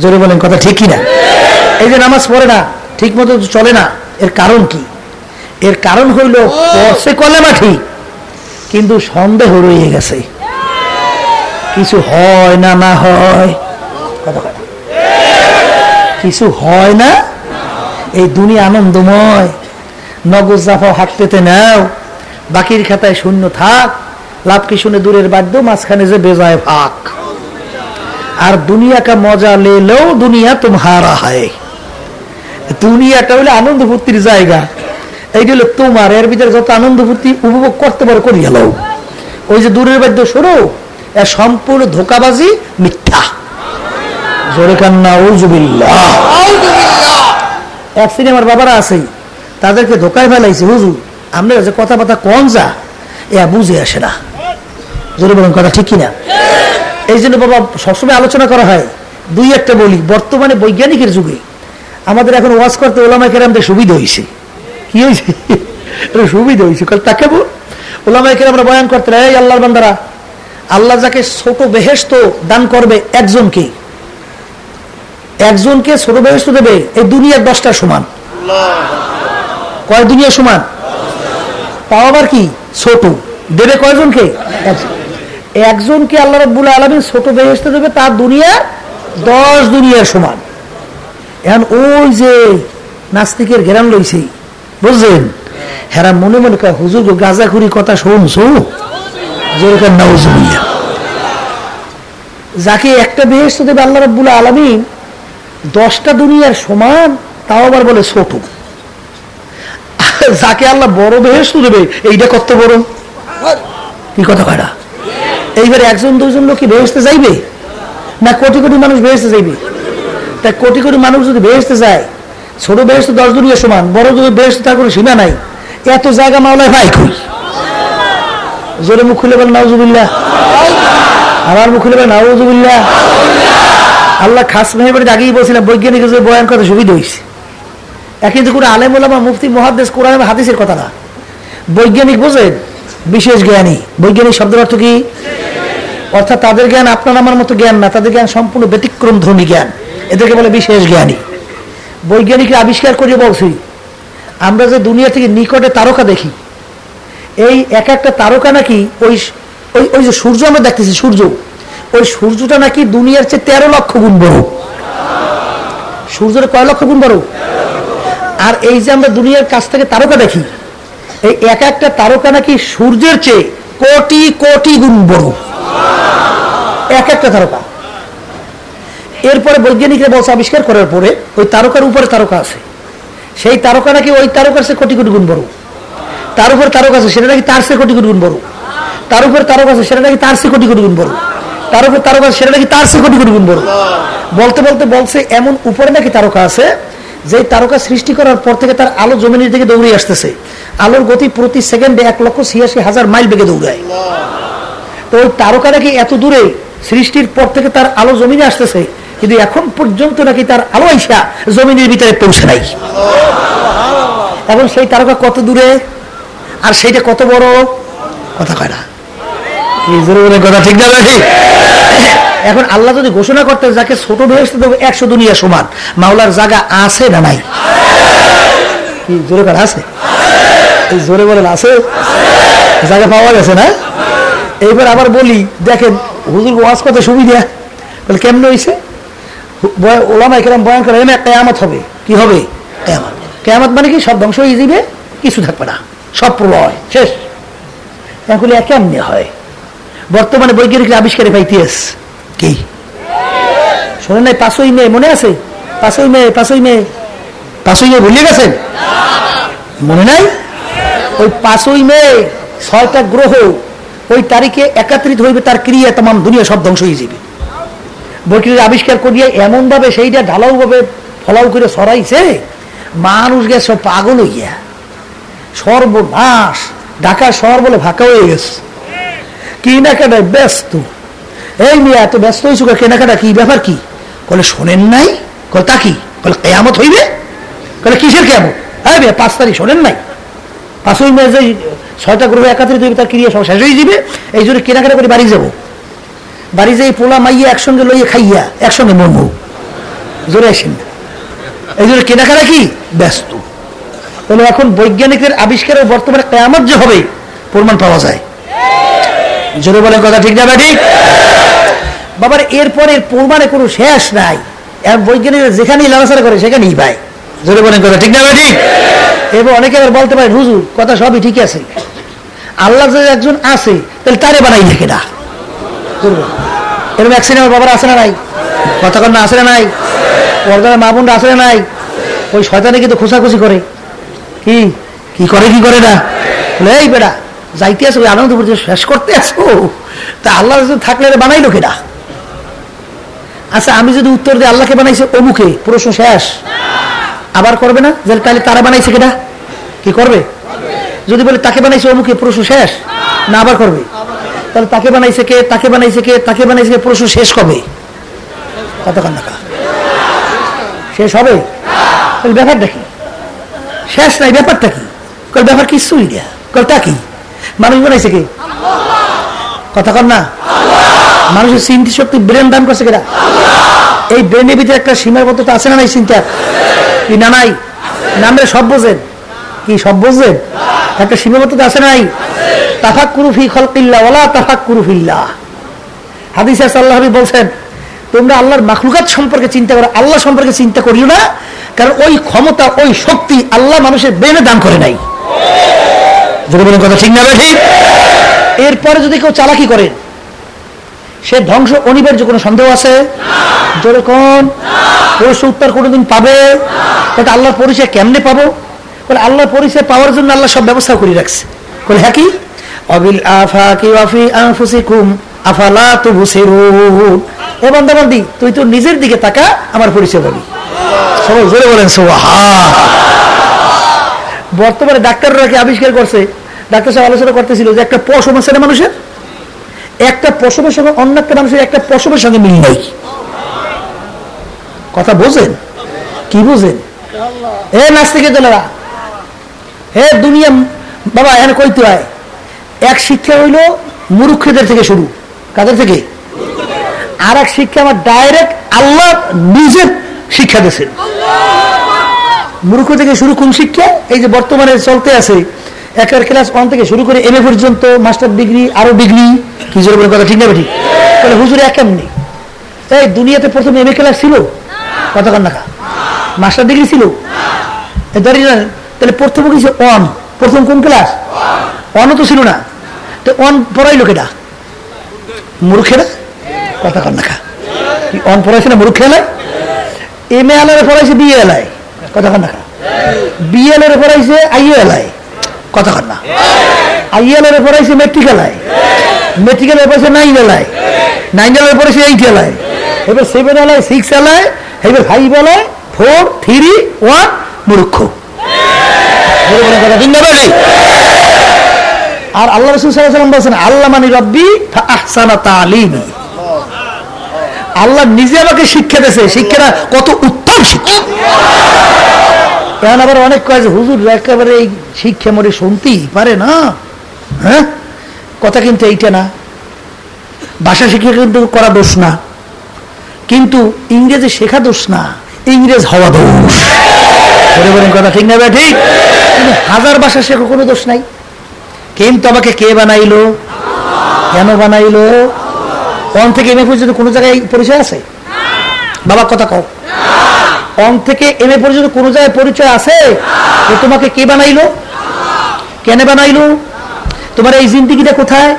জোরে বলেন কথা ঠিক কিনা? এই যে নামাজ পড়ে না ঠিক মতো চলে না, এর কারণ কি? এর কারণ হইল পড়ছে কলেমা ঠিক কিন্তু সন্দেহ রয়ে গেছে। কিছু হয় না না হয়। কিছু হয় না? এই দুনিয়া আনন্দময়। নগদ জাফা হাত পেতে নাও। বাকির খাতায় শূন্য থাক। লাভ কি শুনে দূরের বাদ্য, মাঝখানে যে বেজায় ফাঁক। আর দুনিয়া কা মজা লে লো দুনিয়া তোমারা হয় দুনিয়াটা হলে আনন্দ ফুর্তির জায়গা। এইটা হলো তোমার, এর ভিতরে যত আনন্দ ফুর্তি উপভোগ করতে পারো, করিয়া লও। ওই যে দূরের বাদ্য সরো সম্পূর্ণ ধোকাবাজি মিথ্যা। জোরে কান্না এক শ্রেণি আমার বাবারা আছে তাদেরকে ধোকায় ফেলাইছে হুজুর আমরা যে কথাবার্তা কন যা এ বুঝে আসে না। জোরে বলেন কথা ঠিক কিনা? এই জন্য বাবা সবসময় আলোচনা করা হয়। দুই একটা বলি বর্তমানে বৈজ্ঞানিকের যুগে আমাদের এখন ওয়াজ করতে ওলামাই কেরামদের সুবিধা হয়েছে কি হয়েছে সুবিধা হয়েছে তাকে বল ওলামাই কেরামরা বয়ান করতে এই আল্লাহর বান্দারা আল্লাহ যাকে ছোট বেহেস্ত দান করবে, একজনকে। একজনকে ছোট বেহেস্ত দেবে, এই দুনিয়ার দশটা সমান। কয় দুনিয়া সমান? তাও আবার কি? ছোট। দেবে কয়জনকে? একজন। একজনকে আল্লাহ রব্বুল আলমী ছোট বেহেস্তে দেবে, তার দুনিয়া দশ দুনিয়ার সমান। এখন ওই যে নাস্তিকের ঘেরান লইছে, বুঝলেন? হেরা মনে মনে হুজুর, গাঁজাখুরি কথা শুনছো? যেরকম যাকে একটা বেহেস্ত দেবে আল্লাহ রব্বুল আলমী দশটা দুনিয়ার সমান, তাও আবার বলে ছোট। যাকে আল্লাহ বড় বেহেস্ত দেবে, এইটা কত বড়? কি কথা কয়টা এইবারে একজন দুজন লোক কি বেহেস্তে যাইবে? না কোটি কোটি মানুষ বেহেস্তে যাইবে? তা কোটি কোটি মানুষ যদি বেহেস্তে যায়, ছোট বেহেস্ত দশ দুনিয়া সমান, বড় যদি বেহেস্ত তার কোনো সীমা নাই, এত জায়গা মাওলায় ভাই খুই জোরে মুখ খুলে বলেন আমার মুখ খুলে বলেন আল্লাহ খাস মেহরবাড়িতে আগেই বলছিলাম বৈজ্ঞানিক বয়ান করতে সুবিধা হয়েছে একই যে কোনো আলেম ওলামা, মুফতি মহাদেশ কোরআন হাদিসের কথা না। বৈজ্ঞানিক বোঝেন, বিশেষ জ্ঞানী। বৈজ্ঞানিক শব্দের অর্থ কি? অর্থাৎ তাদের জ্ঞান আপনার আমার মতো জ্ঞান না, তাদের জ্ঞান সম্পূর্ণ ব্যতিক্রম ধর্মী জ্ঞান। এদেরকে বলে বিশেষ জ্ঞানী। বৈজ্ঞানিকরা আবিষ্কার করে বলছি, আমরা যে দুনিয়া থেকে নিকটে তারকা দেখি এই এক একটা তারকা নাকি ওই ওই ওই যে সূর্য আমরা দেখতেছি, সূর্য। ওই সূর্যটা নাকি দুনিয়ার চেয়ে তেরো লক্ষ গুণ বড়। সূর্যের কয় লক্ষ গুণ বড়? আর এই যে আমরা দুনিয়ার কাছ থেকে তারকা দেখি, এই এক একটা তারকা নাকি সূর্যের চেয়ে কোটি কোটি গুণ বড়। এক একটা তারকা। এরপরে বৈজ্ঞানিকরা বলছে, আবিষ্কার করার পরে ওই তারকার উপরে তারকা আছে। সেই তারকা নাকি ওই তারকার চেয়ে কোটি কোটি গুণ বড়। তার উপর তারকা আছে সেটা নাকি তার চেয়ে কোটি কোটি গুণ বড়। তার উপর তারকা আছে সেটা নাকি তার চেয়ে কোটি কোটি গুণ বড়। তার উপর তারকা আছে সেটা নাকি তার চেয়ে কোটি কোটি গুণ বড়। বলতে বলতে বলছে এমন উপরে নাকি তারকা আছে যে তারকা সৃষ্টি করার পর থেকে তার আলো জমিনের দিকে দৌড়ে আসতেছে। আলোর গতি প্রতি সেকেন্ডে এক লক্ষ ছিয়াশি হাজার মাইল বেগে দৌড়ায়। তো ওই তারকা নাকি এত দূরে সৃষ্টির পর থেকে তার আলো জমিনে আসতেছে কিন্তু এখন পর্যন্ত নাকি তার আলো আইসা জমিনের ভিতরে পৌঁছে নাই। এবং সেই তারকা কত দূরে? আর সেইটা কত বড়? কথা কয় না। কথা ঠিক না এখন আল্লাহ যদি ঘোষণা করতে যাকে ছোট বেহেস্ত দেবো, একশো দুনিয়া সমান। মাওলার জায়গা আছে না নাই? কি জোরে করে আছে? জোরে বলেন আছে? জায়গা পাওয়া গেছে না? এইবার আবার বলি, দেখেন, হুজুর ওয়াজ কত সুবিধা। বলে কেমন হয়েছে ওলামা এখানে বয়ান করে কেয়ামত হবে। কি হবে? কেয়ামত। কেয়ামত মানে কি? সব ধ্বংস হয়ে যাবে কিছু থাকবে না। সব প্রলয় শেষ। এখন কেমনি হয়? বর্তমানে বৈজ্ঞানিকরা আবিষ্কারে পাইতেস কি? শোনেন নাই, পাঁচই মে, মনে আছে? পাঁচই মে পাঁচই মে। পাঁচই মে ভুলে গেছেন? মনে নাই? ওই পাঁচই মে, ছয়টা গ্রহ, ওই তারিখে একাত্রিত হইবে, তার ক্রিয়া তাম দুনিয়া সব ধ্বংস হয়ে যাবে। বৈজ্ঞানিক আবিষ্কার করিয়ে এমনভাবে সেইটা ঢালাও ভাবে ফলাও করে সরাইছে মানুষ গেছে পাগল হইয়া। সর্বনাশ। ঢাকা শহর বলে ফাঁকা হয়ে গেছে। কি না কেটে ব্যস্ত। এই মেয়ে এত ব্যস্ত হয়েছো কেনাকাটা কি? ব্যাপার কি? বলে শোনেন নাই? কলে তা কি? বলে কেয়ামত হইবে? বলে কিসের কেয়ামত? হ্যাঁ মেয়ে, পাঁচ তারিখ শোনেন নাই? পাঁচই মে যে ছয়টা গ্রহ একাত্রিত হইবে, তার ক্রিয়া সব শেষ হয়ে যাবে। এই জন্য কেনাকাটা করে বাড়ি যাব। বাড়ি যাই পোলা মাইয়া একসঙ্গে লইয়ে খাইয়া, একসঙ্গে মরমু জোরে আসেন। এই জন্য কেনাকাটা কি? ব্যস্ত। তাহলে এখন বৈজ্ঞানিকের আবিষ্কারের বর্তমানে কেয়ামত যে হবে, প্রমাণ পাওয়া যায়। জোরে বলেন কথা ঠিক না ঠিক বাবার এরপরে প্রমাণে কোনো শেষ নাই। এক বৈজ্ঞানিকরা যেখানেই লাড়াচাড়া করে, সেখানেই পায়। জোরে বলেন কথা ঠিক না ঠিক এবং অনেকে আবার বলতে পারে হুজুর, কথা সবই ঠিক আছে। আল্লাহ যে একজন আছে, তাহলে তারে বানাই দেখে না। এরকম এক সিনেমার বাবার আছে না নাই? কথা কন্যা আছে না নাই? পর্দার মা বোনরা আছে না নাই? ওই শয়তানে কিন্তু খোঁচাখুচি করে। কি? কি করে কি করে না? এই বেটা, যাইতে আসো ওই আনন্দ করতে শেষ করতে আসো তা আল্লাহ থাকলে বানাইলো কেটা আচ্ছা আমি যদি উত্তর দিই, আল্লাহকে বানাইছে অমুখে প্রশ্ন শেষ। আবার করবে না? যে তাহলে তারা বানাইছে কেটা কি করবে? যদি বলে তাকে বানাইছে অমুখে প্রশ্ন শেষ, না আবার করবে। তাহলে তাকে বানাইছে কে, তাকে বানাইছে কে, তাকে বানাইছে কে, প্রশ্ন শেষ কবে? কতক্ষণ টাকা শেষ হবে? ব্যাপারটা কি? শেষ নাই, ব্যাপারটা কি? ব্যাপার কিছুই না কল তা কি? মানুষ বানাইছে কে? কথা কর না। মানুষের চিন্তা শক্তি ব্রেন দান করছে কেটা এই ব্রেনের ভিতরে একটা সীমাবদ্ধতা আছে না নাই চিন্তা কি না নাই? নামে সব বোঝেন। কি সব বোঝেন? একটা সীমাবদ্ধতা আছে নাই? তাফাক কুরুফি খলকিল্লা ওলা তাফাক কুরুফিল্লা হাদিস আল্লাহ বলছেন, তোমরা আল্লাহর মাখলুকাত সম্পর্কে চিন্তা করো, আল্লাহ সম্পর্কে চিন্তা করিও না। কারণ ওই ক্ষমতা ওই শক্তি আল্লাহ মানুষের ব্রেনে দান করে নাই। যদি বলেন কথা ঠিক না ঠিক। এরপরে যদি কেউ চালাকি করে সে ধ্বংস অনিবার্য কোনো সন্দেহ আছে? যেরকম প্রশ্ন উত্তর কোনোদিন পাবে? এটা আল্লাহর পরিচয় কেমনে পাবো? বলে আল্লাহর পরিচয় পাওয়ার জন্য আল্লাহ সব ব্যবস্থা করে রাখছে। বলে হ্যাঁ কি? অবিল আফা কি আফি আনফুসিকুম আফালা তুবসিরুন। এ বান্দাবান্দি তুই তো নিজের দিকে তাকা আমার পরিচয় পাবি। সবাই জোরে বলেন বর্তমানে ডাক্তাররা কি আবিষ্কার করছে? ডাক্তার সাহেব আলোচনা করতেছিল যে একটা পশম আছে না মানুষের? একটা পশমের সঙ্গে অন্য একটা মানুষের একটা পশমের সঙ্গে মিল নেই। কথা বোঝেন? কি বুঝেন? হে নাস্তিকে দলেরা হে দুনিয়া, বাবা, এখানে কইতে হয়, এক শিক্ষা হইল মুরুক্ষদের থেকে শুরু। কাদের থেকে? আর এক শিক্ষা আমার ডাইরেক্ট আল্লাহ নিজের শিক্ষা দিয়েছেন। মূর্খ থেকে শুরু কোন শিক্ষা? এই যে বর্তমানে চলতে আছে, একের ক্লাস ওয়ান থেকে শুরু করে এম পর্যন্ত মাস্টার ডিগ্রি আরও ডিগ্রি কি জোর বলে কথা, ঠিক না ঠিক তাহলে হুজুর এক এমনি। এই দুনিয়াতে প্রথম এম ক্লাস ছিল? কতক্ষণ টাকা মাস্টার ডিগ্রি ছিল তাহলে প্রথম কিছু অন প্রথম কোন ক্লাস অনও তো ছিল না। তো অন পড়াইলো কেটা মূর্খেরা? কতক্ষণ টাকা অন পড়াইছে না মূর্খেলা এম এ আলারে পড়াইছে বিএ এলায় কতক্ষণ টাকা বিএল এর পড়াইছে আইএল আই কতক্ষণ না। আইএল এর পড়াইছে মেট্রিক এলায় মেট্রিক এর পড়াইছে নাইন এলায় নাইন এলায় পড়াইছে এইট এলায় এবার সেভেন এলায় সিক্স এলায় এবার ফাইভ এলায় ফোর থ্রি ওয়ান মূর্খ। কথা না? আর আল্লাহ রসুল সাল্লাম বলছেন আল্লাহ মানি রব্বি আহসানা তালিমি। আল্লাহ নিজে আমাকে শিক্ষা দিয়েছে। শিক্ষাটা কত উত্তম শিক্ষা। এখন আবার অনেক যে, হুজুর, একেবারে এই শিক্ষা মরে শুনতেই পারে না। হ্যাঁ? কথা কিন্তু এইটা না। ভাষা শিক্ষা কিন্তু করা দোষ না। কিন্তু ইংরেজি শেখা দোষ না। ইংরেজ হওয়া দোষ। বলে বলেন কথা ঠিক না ঠিক? হাজার ভাষা শেখো কোনো দোষ নাই। কিন্তু আমাকে কে বানাইলো? কেন বানাইলো? অন থেকে এম এ পর্যন্ত কোনো জায়গায় পরিচয় আছে? বাবা কথা কও। অন থেকে এম এ পর্যন্ত কোনো জায়গায় পরিচয় আছে? যে তোমাকে কে বানাইলো? কেন বানাইলো? তোমার এই জিন্দিগিটা কোথায়?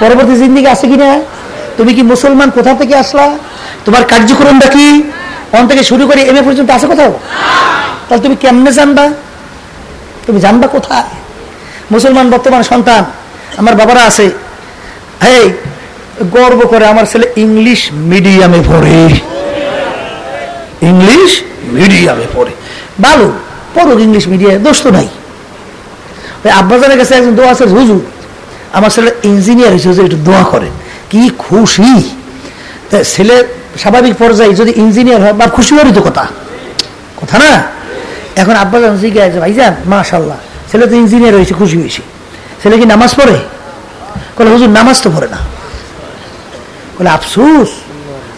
পরবর্তী জিন্দিগি আছে কিনা? তুমি কি মুসলমান? কোথা থেকে আসলা? তোমার কার্যক্রমটা কি? অন থেকে শুরু করে এম এ পর্যন্ত আছে কোথাও? তাহলে তুমি কেমনে জানবা? তুমি জানবা কোথায়? মুসলমান বর্তমান সন্তান আমার বাবারা আছে। হে গর্ব করে আমার ছেলে ইংলিশ মিডিয়ামে পড়ে। ইংলিশ মিডিয়ামে পড়ে। ভালো পড়ুক ইংলিশ মিডিয়ামে, দোষ তো নাই। আব্বাজানের কাছে একজন দোয়া আছে, হুজুর, আমার ছেলে ইঞ্জিনিয়ার হিসেবে একটু দোয়া করে। কি খুশি? ছেলে স্বাভাবিক পর্যায়ে যদি ইঞ্জিনিয়ার হয় বা খুশি হওয়ারই তো কথা। কথা না? এখন আব্বা যখন জিজ্ঞাসা ভাইজান মাশাল্লাহ ছেলে তো ইঞ্জিনিয়ার হয়েছে, খুশি হয়েছে। ছেলে কি নামাজ পড়ে? বলে হুজুর, নামাজ তো পড়ে না। বলে, আফসুস,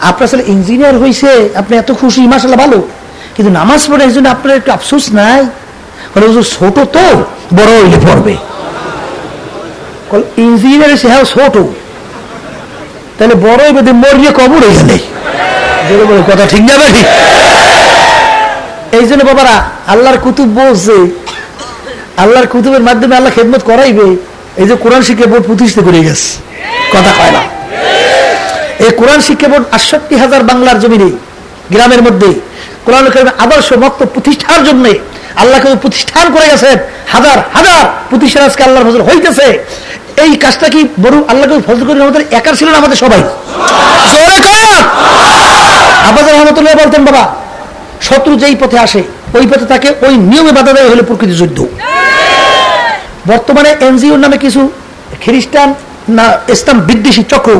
আপনার ছেলে ইঞ্জিনিয়ার হয়েছে আপনি এত খুশি মাসাল্লাহ ভালো। কিন্তু নামাজ পড়ে এই জন্য আপনার একটু আফসোস নাই? বলে ছোট তো, বড় হইলে পড়বে। ইঞ্জিনিয়ার সে হ্যাঁ ছোট। তাহলে বড় মরিয়ে কবর বলে, কথা ঠিক যাবে ঠিক এই জন্য বাবারা, আল্লাহর কুতুব বলছে, আল্লাহর কুতুবের মাধ্যমে আল্লাহ খেদমত করাইবে। এই যে কোরআন শিক্ষা বোর্ড প্রতিষ্ঠিত করে গেছে। কথা কয় না। এই কোরআন শিক্ষা বোর্ড আটষট্টি হাজার বাংলার জমিনে গ্রামের মধ্যে কোরআন আদর্শ মক্ত প্রতিষ্ঠার জন্য আল্লাহকে প্রতিষ্ঠান করে গেছেন। হাজার হাজার প্রতিষ্ঠান আজকে আল্লাহর ফজল হইতেছে। এই কাজটা কি বরং আল্লাহকে ফজল করে আমাদের একার ছিল না আমাদের সবাই? আবাদ রহমতুল্লাহ বলতেন, বাবা, শত্রু যেই পথে আসে, ওই পথে তাকে ওই নিয়মে বাধা দেওয়া হলে প্রকৃতি যুদ্ধ। বর্তমানে এনজিওর নামে কিছু খ্রিস্টান না ইসলাম বিদ্বেষী চক্র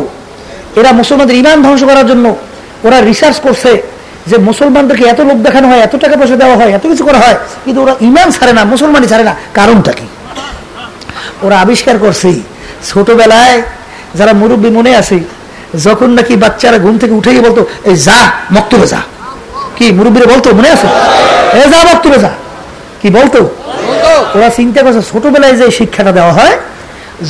এরা মুসলমানদের ইমান ধ্বংস করার জন্য ওরা রিসার্চ করছে যে মুসলমানদেরকে এত লোক দেখানো হয় এত টাকা পয়সা দেওয়া হয় এত কিছু করা হয় কিন্তু ওরা ইমান ছাড়ে না মুসলমানই ছাড়ে না। কারণটা কি? ওরা আবিষ্কার করছে ছোটবেলায় যারা মুরব্বী মনে আছে যখন নাকি বাচ্চারা ঘুম থেকে উঠে গিয়ে বলতো এই যা মক্তবে যা। কি মুরব্বীরা বলতো মনে আছে? এ যা মক্তবে যা। কি বলতো। ওরা চিন্তা করছে ছোটবেলায় যে শিক্ষাটা দেওয়া হয়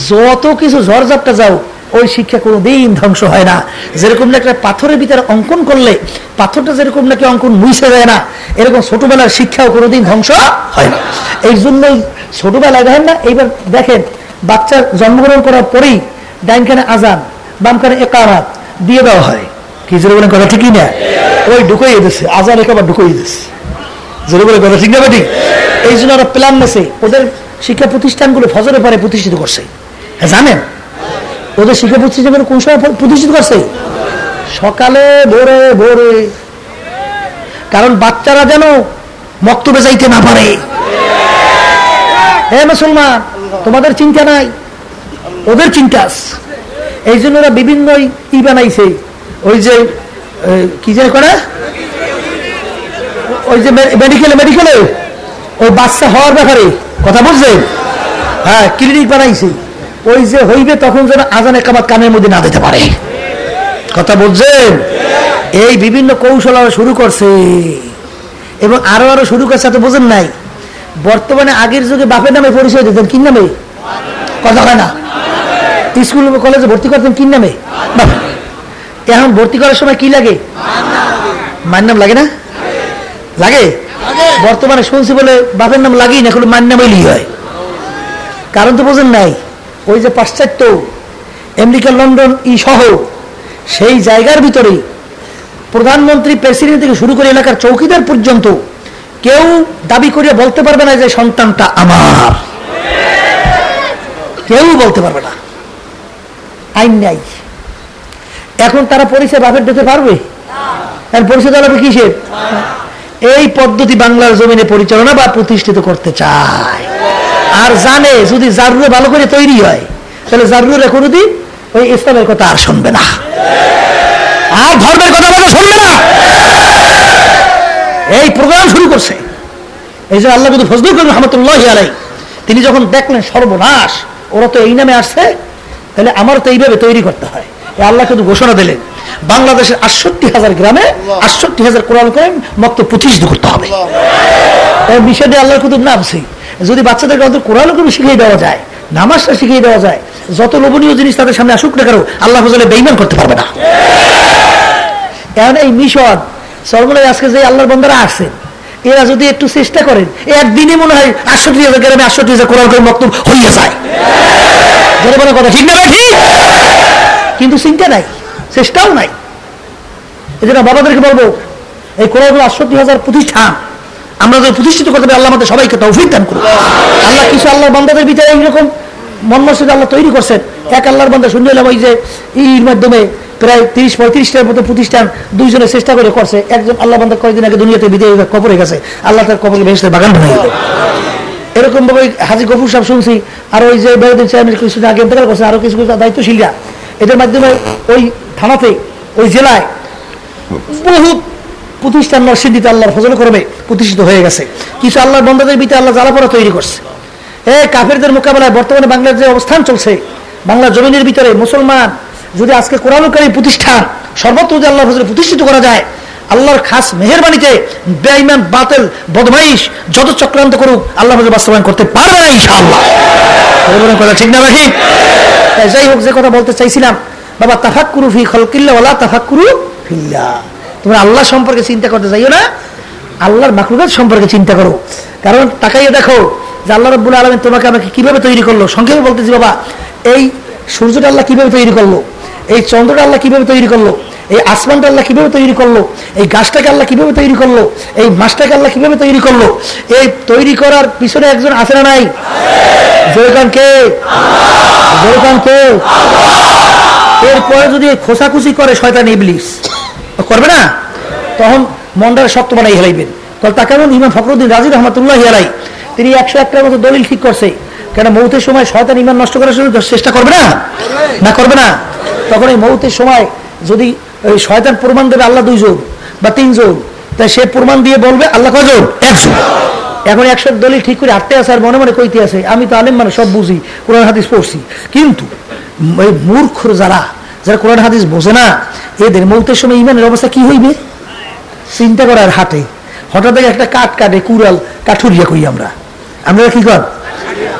যত কিছু ঝড়ঝাপটা যাও ওই শিক্ষা কোনো দিন ধ্বংস হয় না। যেরকম একটা পাথরের ভিতরে অঙ্কন করলে, পাথরটা যেরকম নাকি অঙ্কন মুছে যায় না, এরকম ছোটবেলার শিক্ষাও কোনোদিন ধ্বংস হয় না। এই জন্যই ছোটবেলায় দেখেন না, এইবার দেখেন বাচ্চা জন্মগ্রহণ করার পরেই ডাইনখানে আজান, বামখানে একারাত দিয়ে দেওয়া হয়। কি জোরে বলেন কথা ঠিকই না? ওই ঢুকাই দিচ্ছে আজান একেবারে ঢুকাই দিচ্ছে জোরে বলে কথা ঠিক না ঠিক এই জন্য ওরা প্ল্যান নেছে ওদের শিক্ষা প্রতিষ্ঠানগুলো ফজরে পরে প্রতিষ্ঠিত করছে। হ্যাঁ জানেন? ওদের শিক্ষা প্রতিষ্ঠানগুলো কোন সময় প্রতিষ্ঠিত করছে? সকালে ভোরে ভোরে। কারণ বাচ্চারা যেন মক্তবে যাইতে না পারে। হ্যাঁ মুসলমান, তোমাদের চিন্তা নাই? ওদের চিন্তা এই জন্য ওরা বিভিন্ন ই বানাইছে। ওই যে কি যে করে? ওই যে মেডিকেলে মেডিকেলে ওই বাচ্চা হওয়ার ব্যাপারে কথা বুঝলেন হ্যাঁ ক্লিনিক বানাইছে। ওই যে হইবে তখন যেন আজানে কাবার কানের মধ্যে না দিতে পারে। কথা বলছেন? এই বিভিন্ন কৌশল আরও শুরু করছে। এবং আরও আরও শুরু করছে তো বোঝেন নাই। বর্তমানে আগের যুগে বাপের নামে পরিচয় দিতেন কি নামে? কথা হয় না। স্কুল কলেজে ভর্তি করতেন কি নামে? এখন ভর্তি করার সময় কি লাগে? মার নাম লাগে না? লাগে? বর্তমানে শুনছি বলে বাপের নাম লাগেই না, কোনো মার নাম এলি হয়। কারণ তো বোঝেন নাই। ওই যে পাশ্চাত্য, আমেরিকা, লন্ডন, ই সহ সেই জায়গার ভিতরে প্রধানমন্ত্রী প্রেসিডেন্ট থেকে শুরু করে এলাকার চৌকিদার পর্যন্ত কেউ দাবি করিয়া বলতে পারবে না যে সন্তানটা আমার। কেউ বলতে পারবে না। আইন নাই। এখন তারা পরিচয় বাপের দিতে পারবে? পরিচয় দাঁড়াবে কিসের? এই পদ্ধতি বাংলার জমিনে পরিচালনা বা প্রতিষ্ঠিত করতে চায়। আর জানে, যদি জারুরে ভালো করে তৈরি হয়, তাহলে জারুরে কোনোদিন ওই ইসলামের কথা আর শুনবে না। আর ধর্মের কথা বলে শুনবে না। এই প্রোগ্রাম শুরু করছে। এই যে আল্লাহ ফজলুল করিম রহমতুল্লাহ আলাই তিনি যখন দেখলেন সর্বনাশ, ওরা তো এই নামে আসছে, তাহলে আমার তো এইভাবে তৈরি করতে হয়। আল্লাহ কিন্তু ঘোষণা দিলেন, বাংলাদেশের আটষট্টি হাজার গ্রামে আটষট্টি হাজার কোরআন করেন মক্ত প্রতিষ্ঠিত করতে হবে। বিষয় দিয়ে আল্লাহর কুতুব নামছি। যদি বাচ্চাদেরকে অন্তত কোরআন করে শিখিয়ে দেওয়া যায়, নামাজটা শিখিয়ে দেওয়া যায়, যত লোভনীয় জিনিস তাদের সামনে আসুক না কারও আল্লাহ ফজলে বেইমান করতে পারবে না। এখন এই মিশন সর্বলাই আজকে যে আল্লাহর বন্ধারা আসছেন, এরা যদি একটু চেষ্টা করেন একদিনে মনে হয় আটষট্টি হাজার গ্রামে আটষট্টি হাজার কোরআন করে মক্তব হইয়া যায়। জনগণের কথা ঠিক না ঠিক। কিন্তু চিন্তা নাই, চেষ্টাও নাই। এই জন্য বাবাদেরকে বলব, এই কোরআন আটষট্টি হাজার প্রতিষ্ঠান আমরা যদি প্রতিষ্ঠিত করতে পারি আল্লাহ আমাদের সবাইকে তৌফিক দান করব আল্লাহ। কিছু আল্লাহর বান্দাদের ভিতরে এইরকম মন মসজিদ আল্লাহ তৈরি করছেন। এক আল্লাহর বান্দা শুনে এলাম ওই যে ইর মাধ্যমে প্রায় তিরিশ পঁয়ত্রিশটার মতো প্রতিষ্ঠান দুইজনে চেষ্টা করে করছে। একজন আল্লাহ বান্দা কয়েকদিন আগে দুনিয়াতে বিদায় কবরে গেছে। আল্লাহ তার কবরকে ভেসতে বাগান বানিয়ে দিল। এরকম ভাবে হাজি গফুর সাহেব শুনছি আর ওই যে বেরোদিন চেয়ারম্যান কিছুদিন আগে ইন্তেকাল করছে আরও কিছু কিছু দায়িত্বশীলরা। এদের মাধ্যমে ওই থানাতে ওই জেলায় বহু প্রতিষ্ঠান নরসিদ্ধিতে আল্লাহর ফজল করবে, প্রতিষ্ঠিত হয়ে গেছে। কিছু আল্লাহর বন্ধদের ভিতরে আল্লাহ জ্বালাপড়া তৈরি করছে। এ কাফেরদের মোকাবেলায় বর্তমানে বাংলার যে অবস্থান চলছে বাংলা জমিনের ভিতরে মুসলমান যদি আজকে কোরআনকারী প্রতিষ্ঠান, সর্বত্র যদি আল্লাহ ফজলে প্রতিষ্ঠিত করা যায়, আল্লাহর খাস মেহরবানিতে বেঈমান, বাতিল, বদমাইশ যত চক্রান্ত করুক, আল্লাহ ফজল বাস্তবায়ন করতে পারবে না ইনশাআল্লাহ। কথা ঠিক না ভাই? যাই হোক, যে কথা বলতে চাইছিলাম, বাবা, তাফাক্কুরু ফি খলকিল্লা ওলা তাফাক্কুরু ফিল্লাহ। তোমরা আল্লাহ সম্পর্কে চিন্তা করতে চাইও না, আল্লাহর মাকলুকাত সম্পর্কে চিন্তা করো। কারণ তাকাইয়ে দেখো যে আল্লাহ রব্বুল আলমিন তোমাকে আমাকে কীভাবে তৈরি করল। সংক্ষেপে বলতেছি, বাবা, এই সূর্যটা আল্লাহ কীভাবে তৈরি করল? এই চন্দ্রটা আল্লাহ কীভাবে তৈরি করল? এই আসমানটা আল্লাহ কীভাবে তৈরি করল? এই গাছটাকে আল্লাহ কীভাবে তৈরি করল? এই মাছটাকে আল্লাহ কীভাবে তৈরি করল? এই তৈরি করার পিছনে একজন আছে না নাই? জয়কান কে? জয়কান কে? এরপরে যদি খোসাখুসি করে, শয়তান ইবলিস। করবে না? তখন শক্ত বানাই হেলাইবেন। তাহলে তাকে এমন ইমাম ফখরুদ্দিন রাজি রহমতুল্লাহ হেলাই তিনি একশো একটার মতো দলিল ঠিক করছে। কেন মৌতের সময় শয়তান ইমান নষ্ট করার চেষ্টা করবে না? না করবে না? তখন এই মৌতের সময় যদি ওই শয়তান প্রমাণ দেবে আল্লাহ দুই দুইজন বা তিন তিনজন তাই সে প্রমাণ দিয়ে বলবে আল্লাহ কজন একজন এখন একশো দলিল ঠিক করে হাঁটতে আছে আর মনে মনে কইতে আছে, আমি তো আলেম মানে সব বুঝি, কোরআন হাদিস পড়ছি। কিন্তু মূর্খ যারা যারা কোরআন হাদিস বোঝে না, এদের মৌতের সময় ইমানের অবস্থা কি হইবে? চিন্তা করার হাটে হঠাৎ দেখে একটা কাঠ কাটে, কুড়াল কাঠুরিয়া কই আমরা। আমরা কি কর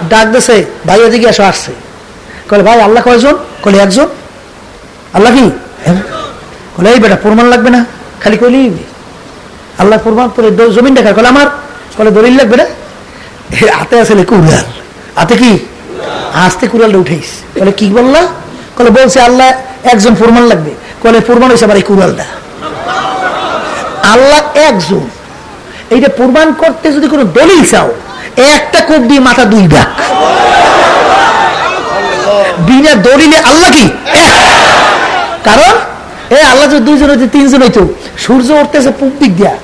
ডাক দেছে, ভাই ওদিকে আসো আসছে। কলে ভাই, আল্লাহ কয়জন? কলে একজন আল্লাহ কি? কলে এই বেটা, প্রমাণ লাগবে না। খালি কলি আল্লাহ প্রমাণ দ- জমিন দেখার। কলে আমার কলে দলিল লাগবে না হাতে আসলে কুড়াল। হাতে কি? আসতে কুড়ালটা উঠেইস বলে কি বললা? কলে বলছে, আল্লাহ একজন প্রমাণ লাগবে। কলে, প্রমাণ হয়েছে আবার এই কুড়ালটা। আল্লাহ একজন। এইটা প্রমাণ করতে যদি কোনো দলিল চাও, একটা কোপ দিয়ে মাথা দুই ভাগ বিনা দলিলে আল্লাহ কি। কারণ, এ আল্লাহ যদি দুইজন হইতে, তিনজন হইতো, সূর্য উঠতেছে পূব দিক দিয়া।